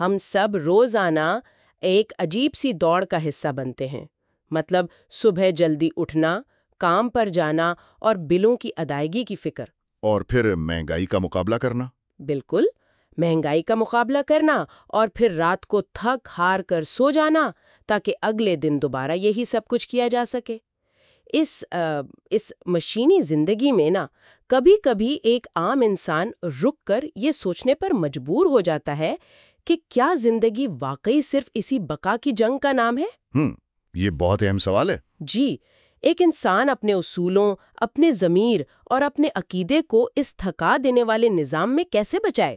ہم سب روزانہ ایک عجیب سی دوڑ کا حصہ بنتے ہیں۔ مطلب صبح جلدی اٹھنا کام پر جانا اور بلوں کی ادائیگی کی فکر۔ اور پھر مہنگائی کا مقابلہ کرنا۔ بالکل مہنگائی کا مقابلہ کرنا اور پھر رات کو تھک ہار کر سو جانا تاکہ اگلے دن دوبارہ یہی سب کچھ کیا جا سکے۔ اس اس مشینی زندگی میں نا کبھی کبھی ایک عام انسان رک کر یہ سوچنے پر مجبور ہو جاتا ہے کہ کیا زندگی واقعی صرف اسی بقا کی جنگ کا نام ہے؟ ہم یہ بہت اہم سوال ہے۔ جی ایک انسان اپنے اصولوں اپنے ضمیر اور اپنے عقیدے کو اس تھکا دینے والے نظام میں کیسے بچائے؟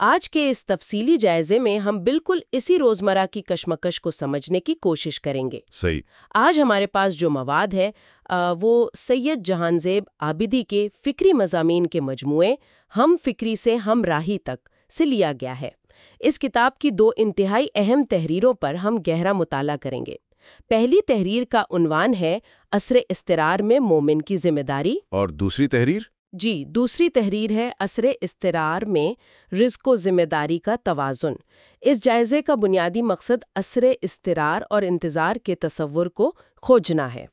آج کے اس تفصیلی جائزے میں ہم بالکل اسی روزمرہ کی کشمکش کو سمجھنے کی کوشش کریں گے۔ صحیح۔ آج ہمارے پاس جو مواد ہے وہ سید جہان زیب آبدی کے فکری مضامین کے مجموعے ہم فکری سے ہم راہی تک سے لیا گیا ہے۔ اس کتاب کی دو انتہائی اہم تحریروں پر ہم گہرا مطالعہ کریں گے۔ پہلی تحریر کا عنوان ہے عصر استرار میں مومن کی ذمہ داری۔ اور دوسری تحریر؟ جی دوسری تحریر ہے عصر استرار میں رزق و ذمہ داری کا توازن۔ اس جائزے کا بنیادی مقصد عصر استرار اور انتظار کے تصور کو کھوجنا ہے۔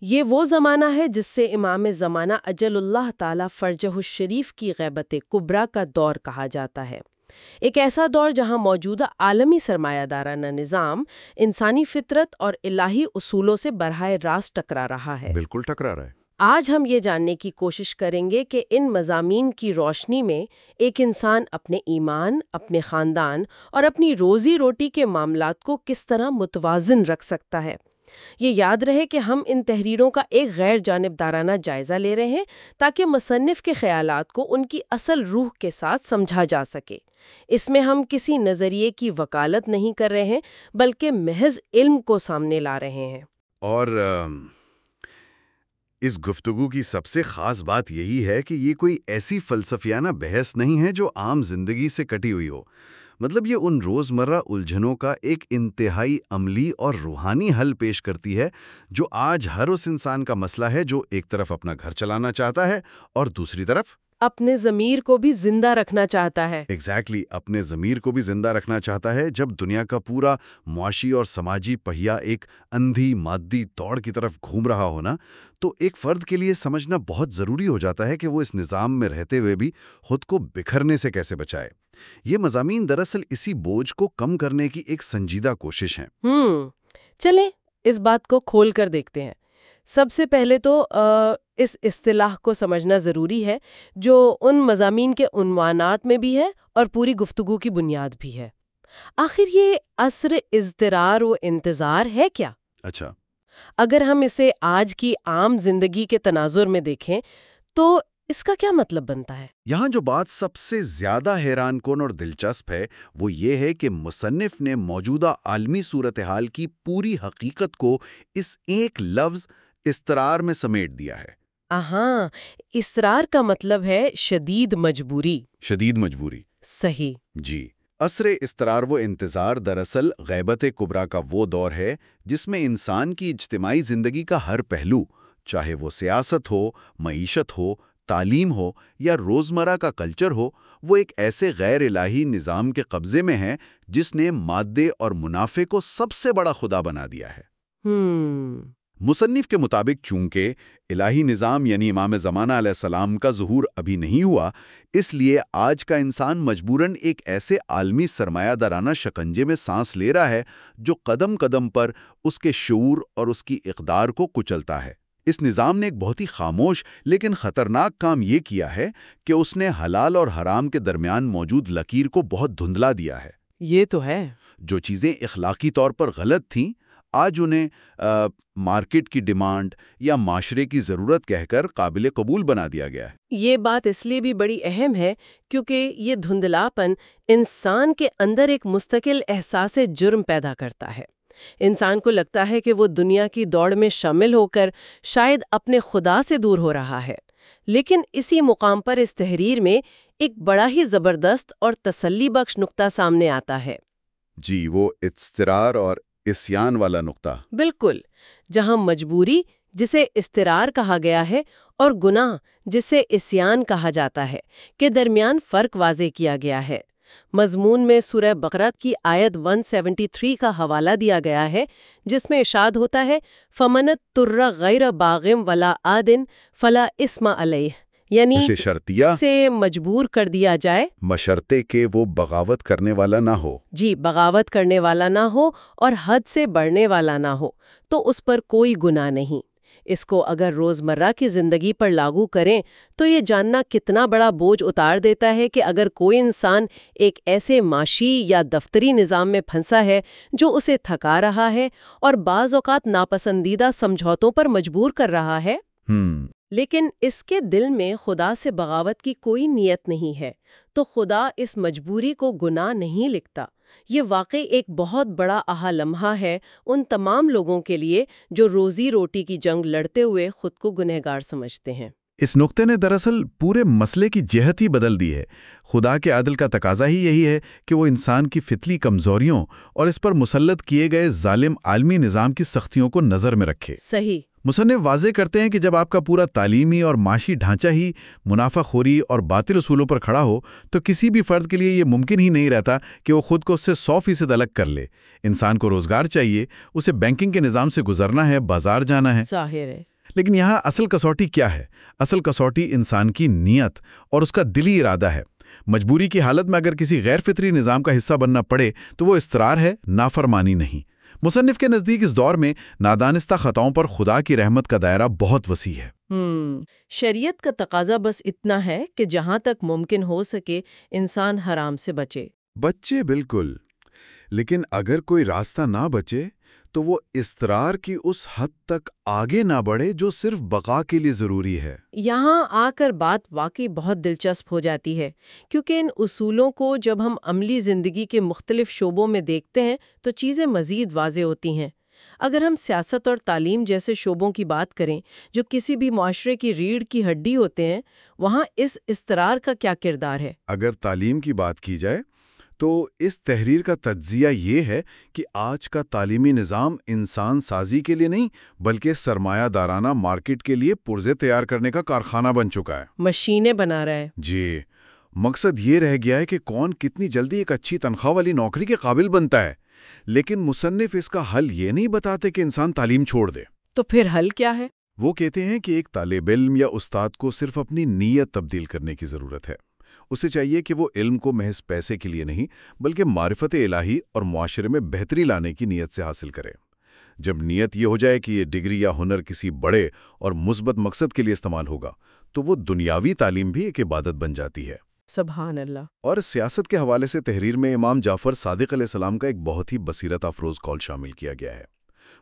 یہ وہ زمانہ ہے جس سے امام زمانہ اجل اللہ تعالی فرجہ الشریف کی غیبت کبرا کا دور کہا جاتا ہے۔ ایک ایسا دور جہاں موجودہ عالمی سرمایہ دارانہ نظام انسانی فطرت اور الہی اصولوں سے براہ راست ٹکرا رہا ہے۔ بالکل ٹکرا رہا ہے۔ آج ہم یہ جاننے کی کوشش کریں گے کہ ان مضامین کی روشنی میں ایک انسان اپنے ایمان اپنے خاندان اور اپنی روزی روٹی کے معاملات کو کس طرح متوازن رکھ سکتا ہے۔ یہ یاد رہے کہ ہم ان تحریروں کا ایک غیر جانبدارانہ جائزہ لے رہے ہیں تاکہ مصنف کے خیالات کو ان کی اصل روح کے ساتھ سمجھا جا سکے۔ اس میں ہم کسی نظریے کی وکالت نہیں کر رہے ہیں، بلکہ محض علم کو سامنے لا رہے ہیں۔ اور اس گفتگو کی سب سے خاص بات یہی ہے کہ یہ کوئی ایسی فلسفیانہ بحث نہیں ہے جو عام زندگی سے کٹی ہوئی ہو۔ مطلب یہ ان روزمرہ الجھنوں کا ایک انتہائی عملی اور روحانی حل پیش کرتی ہے جو آج ہر اس انسان کا مسئلہ ہے جو ایک طرف اپنا گھر چلانا چاہتا ہے اور دوسری طرف اپنے ضمیر کو بھی زندہ رکھنا چاہتا ہے۔ ایگزیکٹلی exactly, اپنے ضمیر کو بھی زندہ رکھنا چاہتا ہے جب دنیا کا پورا معاشی اور سماجی پہیا ایک اندھی مادی توڑ کی طرف گھوم رہا ہونا تو ایک فرد کے لیے سمجھنا بہت ضروری ہو جاتا ہے کہ وہ اس نظام میں رہتے ہوئے بھی خود کو بکھرنے سے کیسے بچائے۔ یہ مضامین دراصل اسی بوجھ کو کم کرنے کی ایک سنجیدہ کوشش ہیں۔ ہم چلیں اس بات کو کھول کر دیکھتے ہیں۔ سب سے پہلے تو اس اصطلاح کو سمجھنا ضروری ہے جو ان مضامین کے عنوانات میں بھی ہے اور پوری گفتگو کی بنیاد بھی ہے۔ آخر یہ عصر اضطرار و انتظار ہے کیا؟ اچھا۔ اگر ہم اسے آج کی عام زندگی کے تناظر میں دیکھیں تو اس کا کیا مطلب بنتا ہے؟ یہاں جو بات سب سے زیادہ حیران کن اور دلچسپ ہے وہ یہ ہے کہ مصنف نے موجودہ عالمی صورتحال کی پوری حقیقت کو اس ایک لفظ استرار میں سمیٹ دیا ہے۔ ہاں اسرار کا مطلب ہے شدید مجبوری۔ شدید مجبوری۔ صحیح۔ جی۔ عصر استرار و انتظار دراصل غیبت کبرا کا وہ دور ہے جس میں انسان کی اجتماعی زندگی کا ہر پہلو چاہے وہ سیاست ہو معیشت ہو تعلیم ہو یا روزمرہ کا کلچر ہو وہ ایک ایسے غیر الہی نظام کے قبضے میں ہے جس نے مادے اور منافع کو سب سے بڑا خدا بنا دیا ہے۔ مصنف کے مطابق چونکہ الہی نظام یعنی امام زمانہ علیہ السلام کا ظہور ابھی نہیں ہوا اس لیے آج کا انسان مجبوراً ایک ایسے عالمی سرمایہ دارانہ شکنجے میں سانس لے رہا ہے جو قدم قدم پر اس کے شعور اور اس کی اقدار کو کچلتا ہے۔ اس نظام نے ایک بہت ہی خاموش لیکن خطرناک کام یہ کیا ہے کہ اس نے حلال اور حرام کے درمیان موجود لکیر کو بہت دھندلا دیا ہے۔ یہ تو ہے۔ جو چیزیں اخلاقی طور پر غلط تھیں آج انہیں مارکیٹ کی ڈیمانڈ یا معاشرے کی ضرورت کہہ کر قابل قبول بنا دیا گیا ہے۔ یہ بات اس لیے بھی بڑی اہم ہے کیونکہ یہ دھندلاپن انسان کے اندر ایک مستقل احساس جرم پیدا کرتا ہے۔ انسان کو لگتا ہے کہ وہ دنیا کی دوڑ میں شامل ہو کر شاید اپنے خدا سے دور ہو رہا ہے لیکن اسی مقام پر اس تحریر میں ایک بڑا ہی زبردست اور تسلی بخش نقطہ سامنے آتا ہے۔ جی وہ اضطرار اور اسیان والا نقطہ۔ بالکل جہاں مجبوری جسے استرار کہا گیا ہے اور گناہ جسے اسیان کہا جاتا ہے کے درمیان فرق واضح کیا گیا ہے۔ مضمون میں سورہ بقرہ کی آیت 173 کا حوالہ دیا گیا ہے جس میں اشاد ہوتا ہے فمنت تر غیر باغم ولا آدن فلا اسم علیہ یعنی اسے شرطیہ سے مجبور کر دیا جائے۔ مشرطے کہ وہ بغاوت کرنے والا نہ ہو۔ جی بغاوت کرنے والا نہ ہو اور حد سے بڑھنے والا نہ ہو تو اس پر کوئی گناہ نہیں۔ اس کو اگر روزمرہ کی زندگی پر لاگو کریں تو یہ جاننا کتنا بڑا بوجھ اتار دیتا ہے کہ اگر کوئی انسان ایک ایسے معاشی یا دفتری نظام میں پھنسا ہے جو اسے تھکا رہا ہے اور بعض اوقات ناپسندیدہ سمجھوتوں پر مجبور کر رہا ہے ہم۔ لیکن اس کے دل میں خدا سے بغاوت کی کوئی نیت نہیں ہے تو خدا اس مجبوری کو گناہ نہیں لکھتا۔ یہ واقعی ایک بہت بڑا اہا لمحہ ہے ان تمام لوگوں کے لیے جو روزی روٹی کی جنگ لڑتے ہوئے خود کو گنہگار سمجھتے ہیں۔ اس نقطے نے دراصل پورے مسئلے کی جہت ہی بدل دی ہے۔ خدا کے عدل کا تقاضا ہی یہی ہے کہ وہ انسان کی فطلی کمزوریوں اور اس پر مسلط کیے گئے ظالم عالمی نظام کی سختیوں کو نظر میں رکھے۔ صحیح۔ مصنف واضح کرتے ہیں کہ جب آپ کا پورا تعلیمی اور معاشی ڈھانچہ ہی منافع خوری اور باطل اصولوں پر کھڑا ہو تو کسی بھی فرد کے لیے یہ ممکن ہی نہیں رہتا کہ وہ خود کو اس سے سو فیصد الگ کر لے۔ انسان کو روزگار چاہیے اسے بینکنگ کے نظام سے گزرنا ہے بازار جانا ہے۔ ظاہر ہے۔ لیکن یہاں اصل کسوٹی کیا ہے؟ اصل کسوٹی انسان کی نیت اور اس کا دلی ارادہ ہے۔ مجبوری کی حالت میں اگر کسی غیر فطری نظام کا حصہ بننا پڑے تو وہ استرار ہے نافرمانی نہیں۔ مصنف کے نزدیک اس دور میں نادانستہ خطاؤں پر خدا کی رحمت کا دائرہ بہت وسیع ہے۔ ہم شریعت کا تقاضا بس اتنا ہے کہ جہاں تک ممکن ہو سکے انسان حرام سے بچے۔ بچے بالکل لیکن اگر کوئی راستہ نہ بچے تو وہ استرار کی اس حد تک آگے نہ بڑھے جو صرف بقا کے لیے ضروری ہے۔ یہاں آ کر بات واقعی بہت دلچسپ ہو جاتی ہے کیونکہ ان اصولوں کو جب ہم عملی زندگی کے مختلف شعبوں میں دیکھتے ہیں تو چیزیں مزید واضح ہوتی ہیں۔ اگر ہم سیاست اور تعلیم جیسے شعبوں کی بات کریں جو کسی بھی معاشرے کی ریڑھ کی ہڈی ہوتے ہیں وہاں اس استرار کا کیا کردار ہے؟ اگر تعلیم کی بات کی جائے تو اس تحریر کا تجزیہ یہ ہے کہ آج کا تعلیمی نظام انسان سازی کے لیے نہیں بلکہ سرمایہ دارانہ مارکیٹ کے لیے پرزے تیار کرنے کا کارخانہ بن چکا ہے۔ مشینیں بنا رہا ہے۔ جی۔ مقصد یہ رہ گیا ہے کہ کون کتنی جلدی ایک اچھی تنخواہ والی نوکری کے قابل بنتا ہے۔ لیکن مصنف اس کا حل یہ نہیں بتاتے کہ انسان تعلیم چھوڑ دے۔ تو پھر حل کیا ہے؟ وہ کہتے ہیں کہ ایک طالب علم یا استاد کو صرف اپنی نیت تبدیل کرنے کی ضرورت ہے۔ اسے چاہیے کہ وہ علم کو محض پیسے کے لیے نہیں بلکہ معرفت الہی اور معاشرے میں بہتری لانے کی نیت سے حاصل کرے۔ جب نیت یہ ہو جائے کہ یہ ڈگری یا ہنر کسی بڑے اور مثبت مقصد کے لیے استعمال ہوگا تو وہ دنیاوی تعلیم بھی ایک عبادت بن جاتی ہے۔ سبحان اللہ۔ اور سیاست کے حوالے سے تحریر میں امام جعفر صادق علیہ السلام کا ایک بہت ہی بصیرت افروز کال شامل کیا گیا ہے۔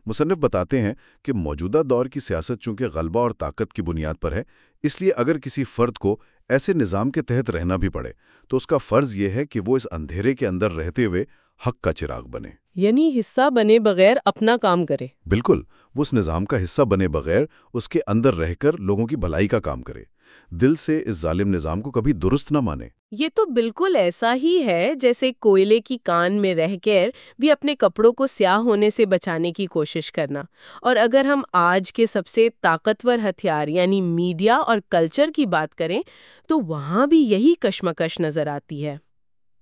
مصنف بتاتے ہیں کہ موجودہ دور کی سیاست چونکہ غلبہ اور طاقت کی بنیاد پر ہے اس لیے اگر کسی فرد کو ایسے نظام کے تحت رہنا بھی پڑے تو اس کا فرض یہ ہے کہ وہ اس اندھیرے کے اندر رہتے ہوئے حق کا چراغ بنے۔ یعنی حصہ بنے بغیر اپنا کام کرے۔ بالکل وہ اس نظام کا حصہ بنے بغیر اس کے اندر رہ کر لوگوں کی بھلائی کا کام کرے۔ دل سے اس ظالم نظام کو کبھی درست نہ مانے۔ یہ تو بالکل ایسا ہی ہے جیسے کوئلے کی کان میں رہ کر بھی اپنے کپڑوں کو سیاہ ہونے سے بچانے کی کوشش کرنا۔ اور اگر ہم آج کے سب سے طاقتور ہتھیار یعنی میڈیا اور کلچر کی بات کریں تو وہاں بھی یہی کشمکش نظر آتی ہے۔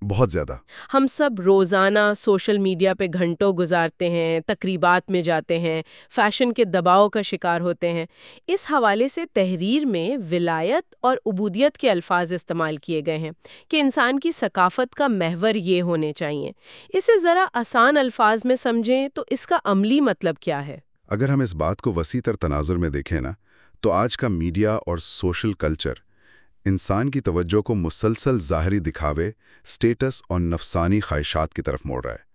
بہت زیادہ۔ ہم سب روزانہ سوشل میڈیا پہ گھنٹوں گزارتے ہیں تقریبات میں جاتے ہیں فیشن کے دباؤ کا شکار ہوتے ہیں۔ اس حوالے سے تحریر میں ولایت اور عبودیت کے الفاظ استعمال کیے گئے ہیں کہ انسان کی ثقافت کا محور یہ ہونے چاہیے۔ اسے ذرا آسان الفاظ میں سمجھیں تو اس کا عملی مطلب کیا ہے؟ اگر ہم اس بات کو وسیع تر تناظر میں دیکھیں نا تو آج کا میڈیا اور سوشل کلچر انسان کی توجہ کو مسلسل ظاہری دکھاوے سٹیٹس اور نفسانی خواہشات کی طرف موڑ رہا ہے۔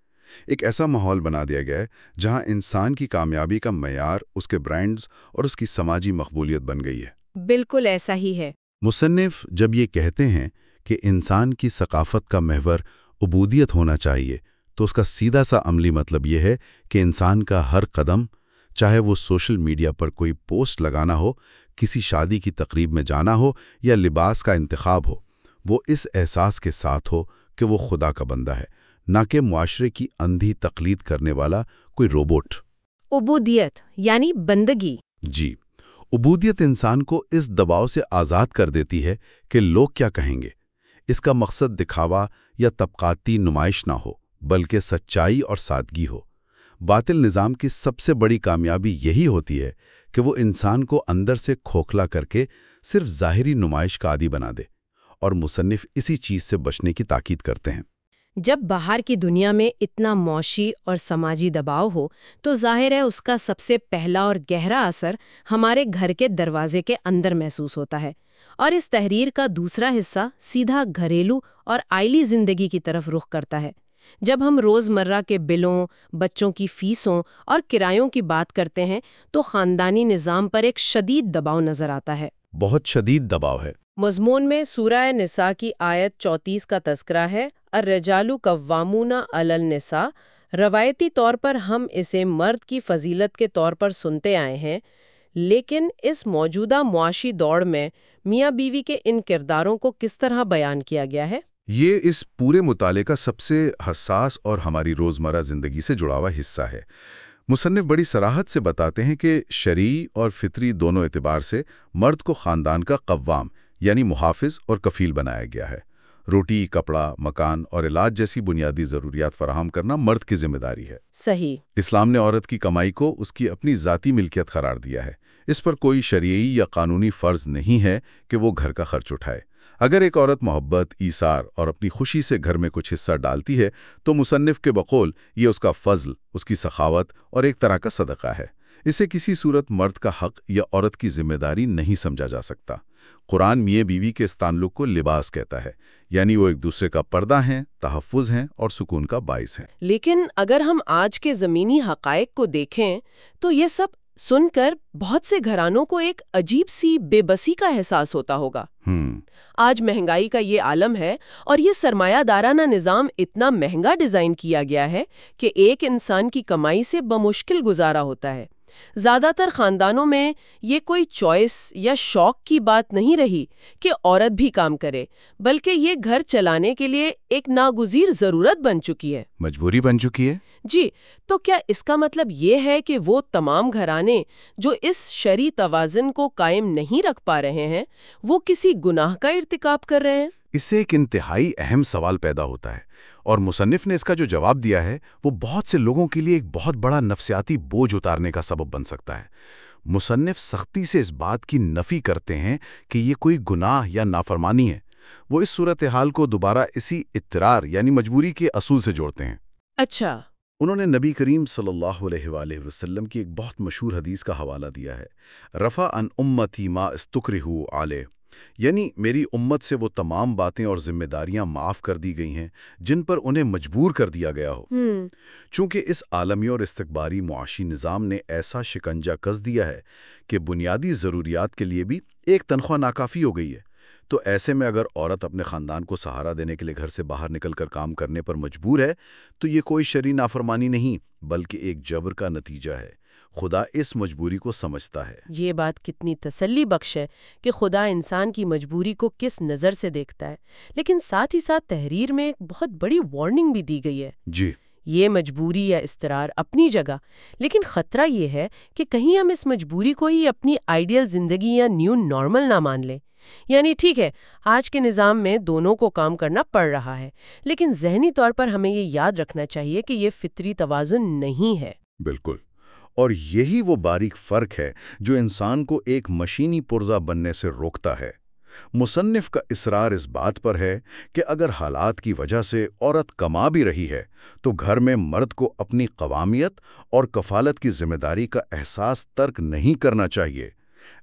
ایک ایسا ماحول بنا دیا گیا ہے جہاں انسان کی کامیابی کا معیار اس کے برانڈز اور اس کی سماجی مقبولیت بن گئی ہے۔ بالکل ایسا ہی ہے۔ مصنف جب یہ کہتے ہیں کہ انسان کی ثقافت کا محور عبودیت ہونا چاہیے تو اس کا سیدھا سا عملی مطلب یہ ہے کہ انسان کا ہر قدم چاہے وہ سوشل میڈیا پر کوئی پوسٹ لگانا ہو کسی شادی کی تقریب میں جانا ہو یا لباس کا انتخاب ہو وہ اس احساس کے ساتھ ہو کہ وہ خدا کا بندہ ہے نہ کہ معاشرے کی اندھی تقلید کرنے والا کوئی روبوٹ۔ عبودیت یعنی بندگی۔ جی عبودیت انسان کو اس دباؤ سے آزاد کر دیتی ہے کہ لوگ کیا کہیں گے۔ اس کا مقصد دکھاوا یا طبقاتی نمائش نہ ہو بلکہ سچائی اور سادگی ہو۔ باطل نظام کی سب سے بڑی کامیابی یہی ہوتی ہے کہ وہ انسان کو اندر سے کھوکھلا کر کے صرف ظاہری نمائش کا عادی بنا دے اور مصنف اسی چیز سے بچنے کی تاکید کرتے ہیں۔ جب باہر کی دنیا میں اتنا معاشی اور سماجی دباؤ ہو تو ظاہر ہے اس کا سب سے پہلا اور گہرا اثر ہمارے گھر کے دروازے کے اندر محسوس ہوتا ہے اور اس تحریر کا دوسرا حصہ سیدھا گھریلو اور آئلی زندگی کی طرف رخ کرتا ہے۔ جب ہم روز مرہ کے بلوں بچوں کی فیسوں اور کرایوں کی بات کرتے ہیں تو خاندانی نظام پر ایک شدید دباؤ نظر آتا ہے۔ بہت شدید دباؤ ہے۔ مضمون میں سورہ نساء کی آیت چوتیس کا تذکرہ ہے الرجال قوامون علی النساء۔ روایتی طور پر ہم اسے مرد کی فضیلت کے طور پر سنتے آئے ہیں لیکن اس موجودہ معاشی دوڑ میں میاں بیوی کے ان کرداروں کو کس طرح بیان کیا گیا ہے؟ یہ اس پورے مطالعے کا سب سے حساس اور ہماری روزمرہ زندگی سے جڑا ہوا حصہ ہے۔ مصنف بڑی سراحت سے بتاتے ہیں کہ شرعی اور فطری دونوں اعتبار سے مرد کو خاندان کا قوام یعنی محافظ اور کفیل بنایا گیا ہے۔ روٹی کپڑا مکان اور علاج جیسی بنیادی ضروریات فراہم کرنا مرد کی ذمہ داری ہے۔ صحیح۔ اسلام نے عورت کی کمائی کو اس کی اپنی ذاتی ملکیت قرار دیا ہے۔ اس پر کوئی شرعی یا قانونی فرض نہیں ہے کہ وہ گھر کا خرچ اٹھائے۔ اگر ایک عورت محبت، ایثار اور اپنی خوشی سے گھر میں کچھ حصہ ڈالتی ہے، تو مصنف کے بقول یہ اس کا فضل، اس کی سخاوت اور ایک طرح کا صدقہ ہے۔ اسے کسی صورت مرد کا حق یا عورت کی ذمہ داری نہیں سمجھا جا سکتا۔ قرآن میے بیوی کے اس تعلق کو لباس کہتا ہے یعنی وہ ایک دوسرے کا پردہ ہیں، تحفظ ہیں اور سکون کا باعث ہیں۔ لیکن اگر ہم آج کے زمینی حقائق کو دیکھیں، تو یہ سب سن کر بہت سے گھرانوں کو ایک عجیب سی بے بسی کا احساس ہوتا ہوگا۔ آج مہنگائی کا یہ عالم ہے اور یہ سرمایہ دارانہ نظام اتنا مہنگا ڈیزائن کیا گیا ہے کہ ایک انسان کی کمائی سے بمشکل گزارا ہوتا ہے۔ زیادہ تر خاندانوں میں یہ کوئی چوائس یا شوق کی بات نہیں رہی کہ عورت بھی کام کرے بلکہ یہ گھر چلانے کے لیے ایک ناگزیر ضرورت بن چکی ہے۔ مجبوری بن چکی ہے؟ جی تو کیا اس کا مطلب یہ ہے کہ وہ تمام گھرانے جو اس شرع توازن کو قائم نہیں رکھ پا رہے ہیں وہ کسی گناہ کا ارتکاب کر رہے ہیں؟ اس سے ایک انتہائی اہم سوال پیدا ہوتا ہے اور مصنف نے اس کا جو جواب دیا ہے وہ بہت سے لوگوں کے لیے ایک بہت بڑا نفسیاتی بوجھ اتارنے کا سبب بن سکتا ہے۔ مصنف سختی سے اس بات کی نفی کرتے ہیں کہ یہ کوئی گناہ یا نافرمانی ہے۔ وہ اس صورتحال کو دوبارہ اسی اطرار یعنی مجبوری کے اصول سے جوڑتے ہیں۔ اچھا۔ انہوں نے نبی کریم صلی اللہ علیہ وآلہ وسلم کی ایک بہت مشہور حدیث کا حوالہ دیا ہے۔ رفع ان امتی ما استکرہو علیہ۔ یعنی میری امت سے وہ تمام باتیں اور ذمہ داریاں معاف کر دی گئی ہیں جن پر انہیں مجبور کر دیا گیا ہو۔ چونکہ اس عالمی اور استقباری معاشی نظام نے ایسا شکنجہ کس دیا ہے کہ بنیادی ضروریات کے لیے بھی ایک تنخواہ ناکافی ہو گئی ہے۔ تو ایسے میں اگر عورت اپنے خاندان کو سہارا دینے کے لیے گھر سے باہر نکل کر کام کرنے پر مجبور ہے تو یہ کوئی شرعی نافرمانی نہیں بلکہ ایک جبر کا نتیجہ ہے۔ خدا اس مجبوری کو سمجھتا ہے۔ یہ بات کتنی تسلی بخش ہے کہ خدا انسان کی مجبوری کو کس نظر سے دیکھتا ہے۔ لیکن ساتھ ہی ساتھ تحریر میں ایک بہت بڑی وارننگ بھی دی گئی ہے۔ جی۔ یہ مجبوری یا استرار اپنی جگہ۔ لیکن خطرہ یہ ہے کہ کہیں ہم اس مجبوری کو ہی اپنی آئیڈیل زندگی یا نیو نارمل نہ مان لیں۔ یعنی ٹھیک ہے آج کے نظام میں دونوں کو کام کرنا پڑ رہا ہے لیکن ذہنی طور پر ہمیں یہ یاد رکھنا چاہیے کہ یہ فطری توازن نہیں ہے۔ بالکل۔ اور یہی وہ باریک فرق ہے جو انسان کو ایک مشینی پرزہ بننے سے روکتا ہے۔ مصنف کا اصرار اس بات پر ہے کہ اگر حالات کی وجہ سے عورت کما بھی رہی ہے تو گھر میں مرد کو اپنی قوامیت اور کفالت کی ذمہ داری کا احساس ترک نہیں کرنا چاہیے۔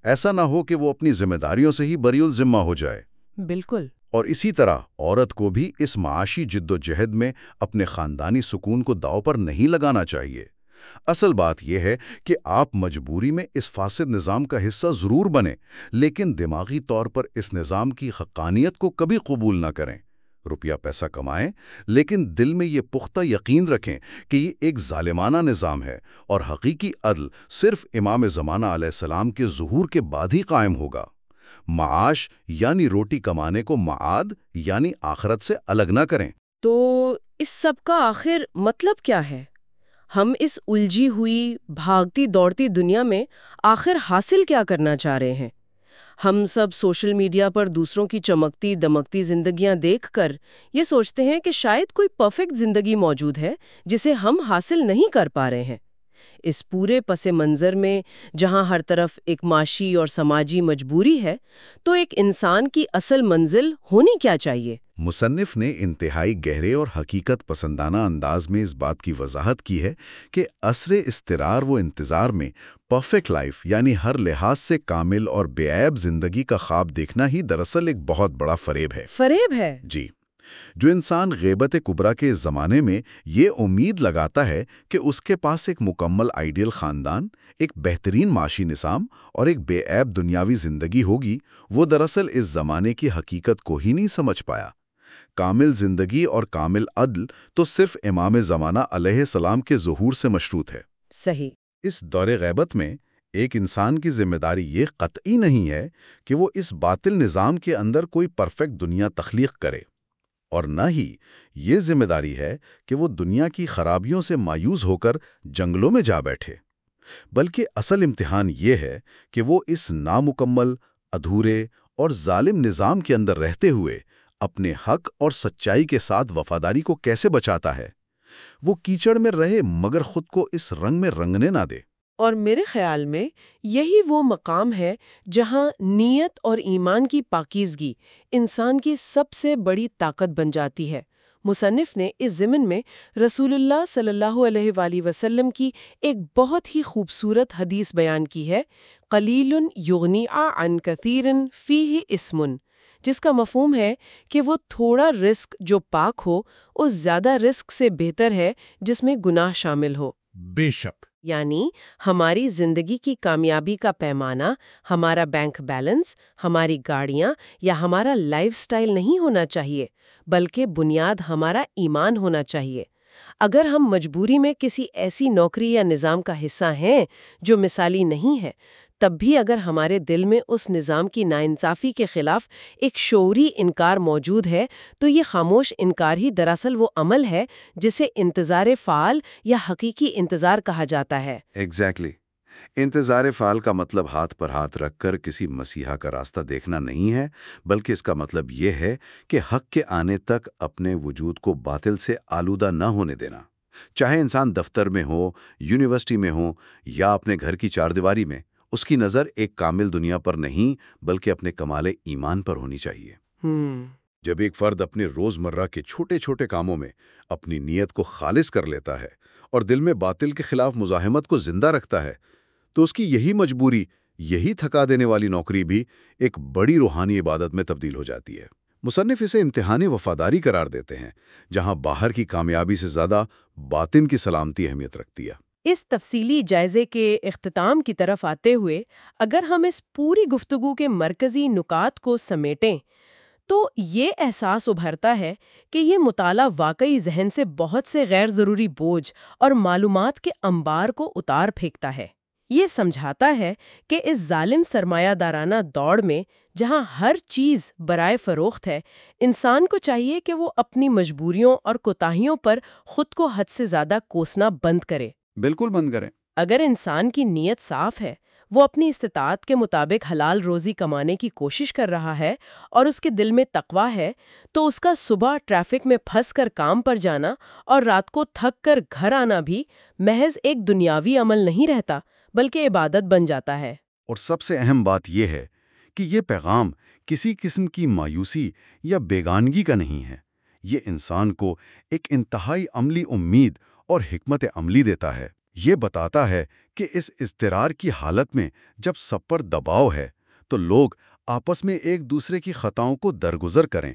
ایسا نہ ہو کہ وہ اپنی ذمہ داریوں سے ہی بری الذمہ ہو جائے۔ بالکل۔ اور اسی طرح عورت کو بھی اس معاشی جد و جہد میں اپنے خاندانی سکون کو داؤ پر نہیں لگانا چاہیے۔ اصل بات یہ ہے کہ آپ مجبوری میں اس فاسد نظام کا حصہ ضرور بنیں، لیکن دماغی طور پر اس نظام کی حقانیت کو کبھی قبول نہ کریں۔ روپیہ پیسہ کمائیں، لیکن دل میں یہ پختہ یقین رکھیں کہ یہ ایک ظالمانہ نظام ہے اور حقیقی عدل صرف امام زمانہ علیہ السلام کے ظہور کے بعد ہی قائم ہوگا۔ معاش یعنی روٹی کمانے کو معاد یعنی آخرت سے الگ نہ کریں۔ تو اس سب کا آخر مطلب کیا ہے؟ ہم اس الجھی ہوئی بھاگتی دوڑتی دنیا میں آخر حاصل کیا کرنا چاہ رہے ہیں؟ ہم سب سوشل میڈیا پر دوسروں کی چمکتی دمکتی زندگیاں دیکھ کر یہ سوچتے ہیں کہ شاید کوئی پرفیکٹ زندگی موجود ہے جسے ہم حاصل نہیں کر پا رہے ہیں۔ اس پورے پس منظر میں جہاں ہر طرف ایک معاشی اور سماجی مجبوری ہے تو ایک انسان کی اصل منزل ہونی کیا چاہیے؟ مصنف نے انتہائی گہرے اور حقیقت پسندانہ انداز میں اس بات کی وضاحت کی ہے کہ عصر استرار و انتظار میں پرفیکٹ لائف یعنی ہر لحاظ سے کامل اور بے عیب زندگی کا خواب دیکھنا ہی دراصل ایک بہت بڑا فریب ہے۔ فریب ہے؟ جی۔ جو انسان غیبت کبرا کے زمانے میں یہ امید لگاتا ہے کہ اس کے پاس ایک مکمل آئیڈیل خاندان ایک بہترین معاشی نظام اور ایک بے عیب دنیاوی زندگی ہوگی وہ دراصل اس زمانے کی حقیقت کو ہی نہیں سمجھ پایا۔ کامل زندگی اور کامل عدل تو صرف امام زمانہ علیہ السلام کے ظہور سے مشروط ہے۔ صحیح۔ اس دور غیبت میں ایک انسان کی ذمہ داری یہ قطعی نہیں ہے کہ وہ اس باطل نظام کے اندر کوئی پرفیکٹ دنیا تخلیق کرے۔ اور نہ ہی یہ ذمہ داری ہے کہ وہ دنیا کی خرابیوں سے مایوس ہو کر جنگلوں میں جا بیٹھے۔ بلکہ اصل امتحان یہ ہے کہ وہ اس نامکمل، ادھورے اور ظالم نظام کے اندر رہتے ہوئے اپنے حق اور سچائی کے ساتھ وفاداری کو کیسے بچاتا ہے۔ وہ کیچڑ میں رہے مگر خود کو اس رنگ میں رنگنے نہ دے۔ اور میرے خیال میں یہی وہ مقام ہے جہاں نیت اور ایمان کی پاکیزگی انسان کی سب سے بڑی طاقت بن جاتی ہے۔ مصنف نے اس ضمن میں رسول اللہ صلی اللہ علیہ وآلہ وسلم کی ایک بہت ہی خوبصورت حدیث بیان کی ہے، قلیل یغنی عن کثیر فیہ اسمن جس کا مفہوم ہے کہ وہ تھوڑا رسک جو پاک ہو، اس زیادہ رسک سے بہتر ہے جس میں گناہ شامل ہو۔ بے شک۔ یعنی ہماری زندگی کی کامیابی کا پیمانہ، ہمارا بینک بیلنس، ہماری گاڑیاں یا ہمارا لائف سٹائل نہیں ہونا چاہیے، بلکہ بنیاد ہمارا ایمان ہونا چاہیے۔ اگر ہم مجبوری میں کسی ایسی نوکری یا نظام کا حصہ ہیں جو مثالی نہیں ہے، تب بھی اگر ہمارے دل میں اس نظام کی ناانصافی کے خلاف ایک شعوری انکار موجود ہے، تو یہ خاموش انکار ہی دراصل وہ عمل ہے جسے انتظار فعال یا حقیقی انتظار کہا جاتا ہے exactly. انتظار فعال کا مطلب ہاتھ پر ہاتھ رکھ کر کسی مسیحا کا راستہ دیکھنا نہیں ہے بلکہ اس کا مطلب یہ ہے کہ حق کے آنے تک اپنے وجود کو باطل سے آلودہ نہ ہونے دینا۔ چاہے انسان دفتر میں ہو یونیورسٹی میں ہو یا اپنے گھر کی چار دیواری میں اس کی نظر ایک کامل دنیا پر نہیں بلکہ اپنے کمال ایمان پر ہونی چاہیے۔ جب ایک فرد اپنے روزمرہ کے چھوٹے چھوٹے کاموں میں اپنی نیت کو خالص کر لیتا ہے اور دل میں باطل کے خلاف مزاحمت کو زندہ رکھتا ہے تو اس کی یہی مجبوری، یہی تھکا دینے والی نوکری بھی ایک بڑی روحانی عبادت میں تبدیل ہو جاتی ہے۔ مصنف اسے امتحانی وفاداری قرار دیتے ہیں، جہاں باہر کی کامیابی سے زیادہ باطن کی سلامتی اہمیت رکھتی ہے۔ اس تفصیلی جائزے کے اختتام کی طرف آتے ہوئے، اگر ہم اس پوری گفتگو کے مرکزی نکات کو سمیٹیں، تو یہ احساس ابھرتا ہے کہ یہ مطالعہ واقعی ذہن سے بہت سے غیر ضروری بوجھ اور معلومات کے انبار کو اتار پھینکتا ہے۔ یہ سمجھاتا ہے کہ اس ظالم سرمایہ دارانہ دوڑ میں جہاں ہر چیز برائے فروخت ہے انسان کو چاہیے کہ وہ اپنی مجبوریوں اور کوتاہیوں پر خود کو حد سے زیادہ کوسنا بند کرے۔ بالکل بند کریں۔ اگر انسان کی نیت صاف ہے وہ اپنی استطاعت کے مطابق حلال روزی کمانے کی کوشش کر رہا ہے اور اس کے دل میں تقوا ہے تو اس کا صبح ٹریفک میں پھنس کر کام پر جانا اور رات کو تھک کر گھر آنا بھی محض ایک دنیاوی عمل نہیں رہتا۔ بلکہ عبادت بن جاتا ہے۔ اور سب سے اہم بات یہ ہے کہ یہ پیغام کسی قسم کی مایوسی یا بیگانگی کا نہیں ہے۔ یہ انسان کو ایک انتہائی عملی امید اور حکمت عملی دیتا ہے۔ یہ بتاتا ہے کہ اس اضطرار کی حالت میں جب سب پر دباؤ ہے تو لوگ آپس میں ایک دوسرے کی خطاؤں کو درگزر کریں،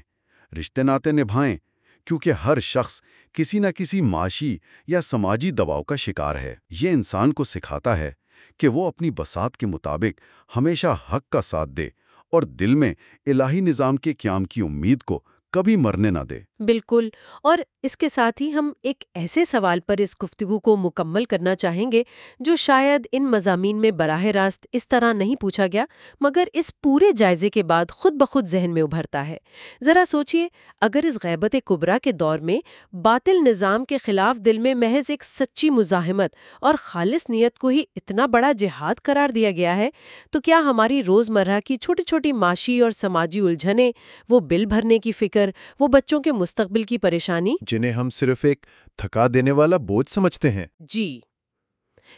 رشتے ناتے نبھائیں، کیونکہ ہر شخص کسی نہ کسی معاشی یا سماجی دباؤ کا شکار ہے۔ یہ انسان کو سکھاتا ہے کہ وہ اپنی بسات کے مطابق ہمیشہ حق کا ساتھ دے اور دل میں الہی نظام کے قیام کی امید کو کبھی مرنے نہ دے۔ بالکل۔ اور اس کے ساتھ ہی ہم ایک ایسے سوال پر اس گفتگو کو مکمل کرنا چاہیں گے جو شاید ان مضامین میں براہ راست اس طرح نہیں پوچھا گیا، مگر اس پورے جائزے کے بعد خود بخود ذہن میں ابھرتا ہے۔ ذرا سوچئے، اگر اس غیبت کبرا کے دور میں باطل نظام کے خلاف دل میں محض ایک سچی مزاحمت اور خالص نیت کو ہی اتنا بڑا جہاد قرار دیا گیا ہے، تو کیا ہماری روزمرہ کی چھوٹی چھوٹی معاشی اور سماجی الجھنیں وہ بل بھرنے کی فکر وہ بچوں کے مستقبل کی پریشانی جنہیں ہم صرف ایک تھکا دینے والا بوجھ سمجھتے ہیں۔ جی۔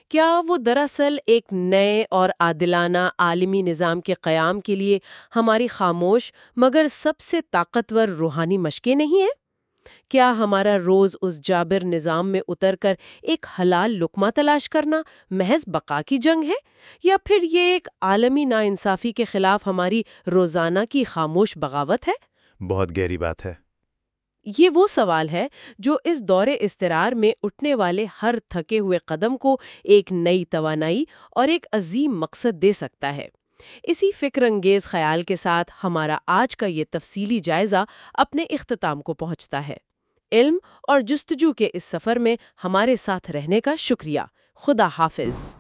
کیا وہ دراصل ایک نئے اور عادلانہ عالمی نظام کے قیام کے لیے ہماری خاموش مگر سب سے طاقتور روحانی مشقیں نہیں ہیں؟ کیا ہمارا روز اس جابر نظام میں اتر کر ایک حلال لقمہ تلاش کرنا محض بقا کی جنگ ہے؟ یا پھر یہ ایک عالمی ناانصافی کے خلاف ہماری روزانہ کی خاموش بغاوت ہے؟ بہت گہری بات ہے۔ یہ وہ سوال ہے جو اس دور استرار میں اٹھنے والے ہر تھکے ہوئے قدم کو ایک نئی توانائی اور ایک عظیم مقصد دے سکتا ہے۔ اسی فکر انگیز خیال کے ساتھ ہمارا آج کا یہ تفصیلی جائزہ اپنے اختتام کو پہنچتا ہے۔ علم اور جستجو کے اس سفر میں ہمارے ساتھ رہنے کا شکریہ۔ خدا حافظ۔